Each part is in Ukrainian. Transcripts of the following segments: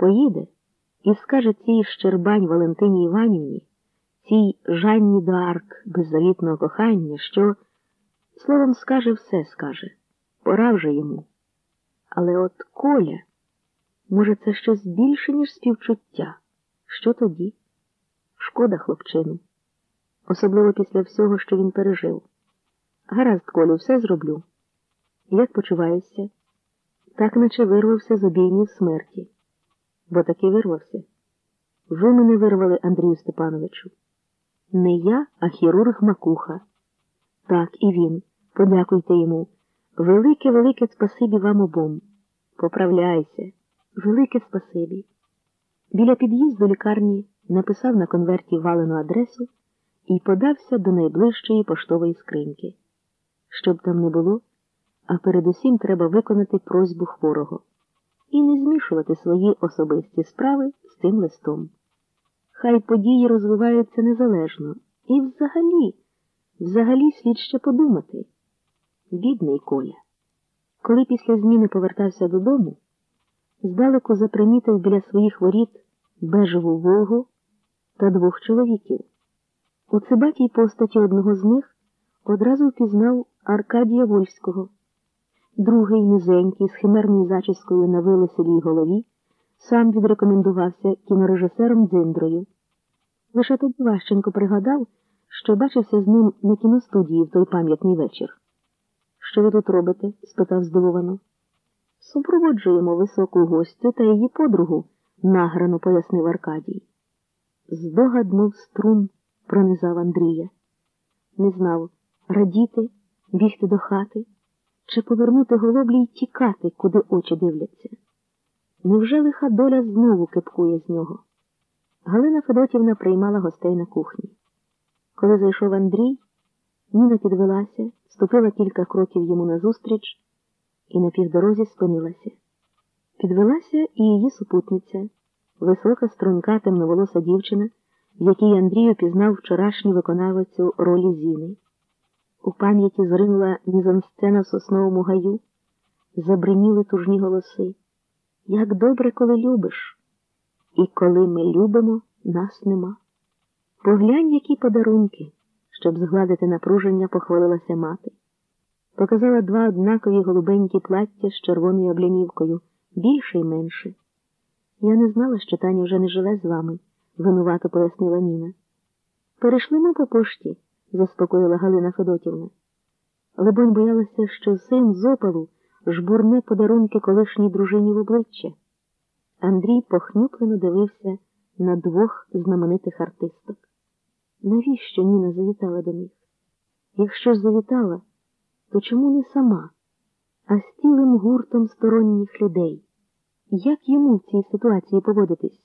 Поїде і скаже цій Щербань Валентині Іванівні, цій Жанні Д'Арк беззавітного кохання, що, словом, скаже все скаже, пора вже йому. Але от Коля, може, це щось більше, ніж співчуття. Що тоді? Шкода хлопчину, особливо після всього, що він пережив. Гаразд, Колю, все зроблю. Як почуваєшся? Так наче вирвався з обіймів смерті, бо таки вирвався. Ви мене вирвали, Андрію Степановичу. Не я, а хірург Макуха. Так, і він. Подякуйте йому. Велике, велике спасибі вам обом. Поправляйся, велике спасибі. Біля під'їзду лікарні написав на конверті валену адресу і подався до найближчої поштової скриньки. Щоб там не було, а передусім треба виконати просьбу хворого і не змішувати свої особисті справи з цим листом. Хай події розвиваються незалежно, і взагалі, взагалі слід ще подумати. Бідний Коля. Коли після зміни повертався додому, здалеку запримітив біля своїх воріт бежеву Волгу та двох чоловіків. У цибатій постаті одного з них одразу впізнав Аркадія Вольського. Другий, низенький, з химерною зачіскою на вилиселій голові, сам відрекомендувався кінорежисером Дзиндрою. Лише тоді Ващенко пригадав, що бачився з ним на кіностудії в той пам'ятний вечір. Що ви тут робите? спитав здивовано. Супроводжуємо високу гостю та її подругу, награно пояснив Аркадій. Здогаднув струм, пронизав Андрія. Не знав, радіти, бігти до хати чи повернути голоблі й тікати, куди очі дивляться. Невже лиха доля знову кипкує з нього? Галина Федотівна приймала гостей на кухні. Коли зайшов Андрій, Ніна підвелася, ступила кілька кроків йому назустріч і на півдорозі спинилася. Підвелася і її супутниця, висока, струнка, темноволоса дівчина, в якій Андрій опізнав вчорашню виконавицю ролі Зіни. У пам'яті зринула мізансцена в сосновому гаю, забриніли тужні голоси. Як добре, коли любиш, і коли ми любимо, нас нема. Поглянь, які подарунки, щоб згладити напруження, похвалилася мати. Показала два однакові голубенькі плаття з червоною облямівкою, більше й менше. Я не знала, що Таня вже не живе з вами, винувато пояснила Ніна. Перейшли ми по пошті заспокоїла Галина Федотівна. Лебонь боялася, що син з опалу жбурне подарунки колишній дружині в обличчя. Андрій похнюплено дивився на двох знаменитих артисток. Навіщо Ніна завітала до них? Якщо ж завітала, то чому не сама, а з цілим гуртом сторонніх людей? Як йому в цій ситуації поводитись?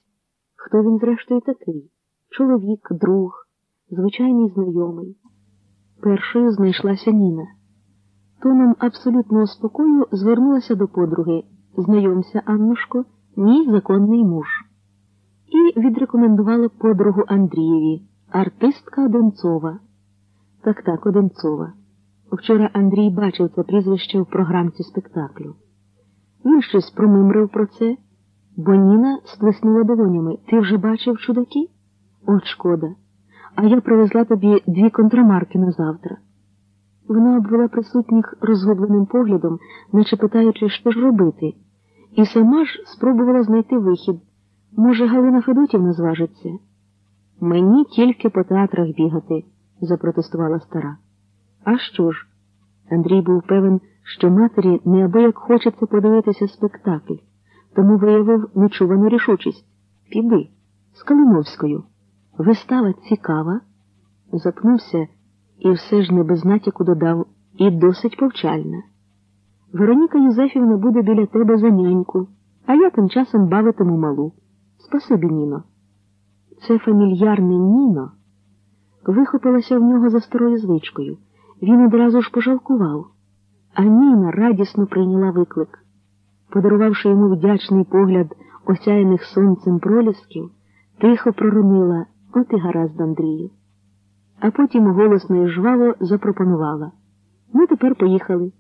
Хто він, зрештою, такий? Чоловік, друг? Звичайний знайомий. Першою знайшлася Ніна. Тоном абсолютного спокою звернулася до подруги Знайомся, Аннушко, мій законний муж. І відрекомендувала подругу Андрієві, артистка Одинцова. Так так, Одинцова. Вчора Андрій бачив це прізвище в програмці спектаклю. Він щось промимрив про це, бо Ніна сплеснула долонями. Ти вже бачив чудаки? От шкода а я привезла тобі дві контрамарки на завтра. Вона обвела присутніх розгубленим поглядом, наче питаючи, що ж робити, і сама ж спробувала знайти вихід. Може, Галина Федотівна зважиться? Мені тільки по театрах бігати, запротестувала стара. А що ж? Андрій був певен, що матері неабияк хочеться подивитися спектакль, тому виявив нечувану рішучість. Піди з Калиновською. Вистава цікава, запнувся і все ж не без натяку додав і досить повчальна. Вероніка Юзефівна буде біля тебе за няньку, а я тим часом бавитиму малу. Спасибі, Ніно. Це фамільярне Ніно вихопилося в нього за старою звичкою. Він одразу ж пожалкував, а Ніна радісно прийняла виклик. Подарувавши йому вдячний погляд осяяних сонцем пролісків, тихо проронила. От і гаразд, Андрію. А потім голосно і жваво запропонувала. Ми тепер поїхали.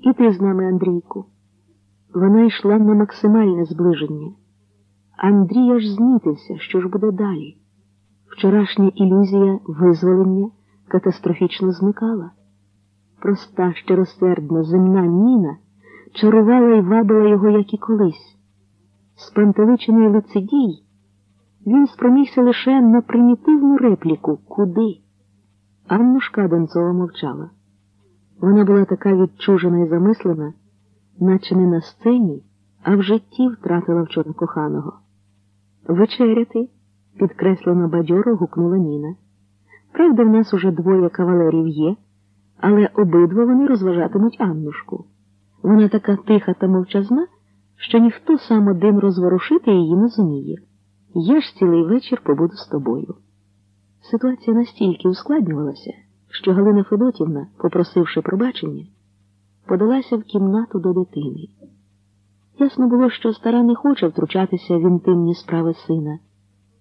І ти з нами, Андрійку. Вона йшла на максимальне зближення. Андрій аж знітився, що ж буде далі. Вчорашня ілюзія визволення катастрофічно зникала. Проста, щиросердна, земна Ніна чарувала і вабила його, як і колись. Спантеличений лицедій він спромігся лише на примітивну репліку Куди? Аннушка Донцова мовчала. Вона була така відчужена і замислена, наче не на сцені, а в житті втратила вчора коханого. Вечеряти, підкреслено бадьоро гукнула Ніна. Правда, в нас уже двоє кавалерів є, але обидва вони розважатимуть Аннушку. Вона така тиха та мовчазна, що ніхто сам один розворушити її не зуміє. Я ж цілий вечір побуду з тобою. Ситуація настільки ускладнювалася, що Галина Федотівна, попросивши пробачення, подалася в кімнату до дитини. Ясно було, що стара не хоче втручатися в інтимні справи сина.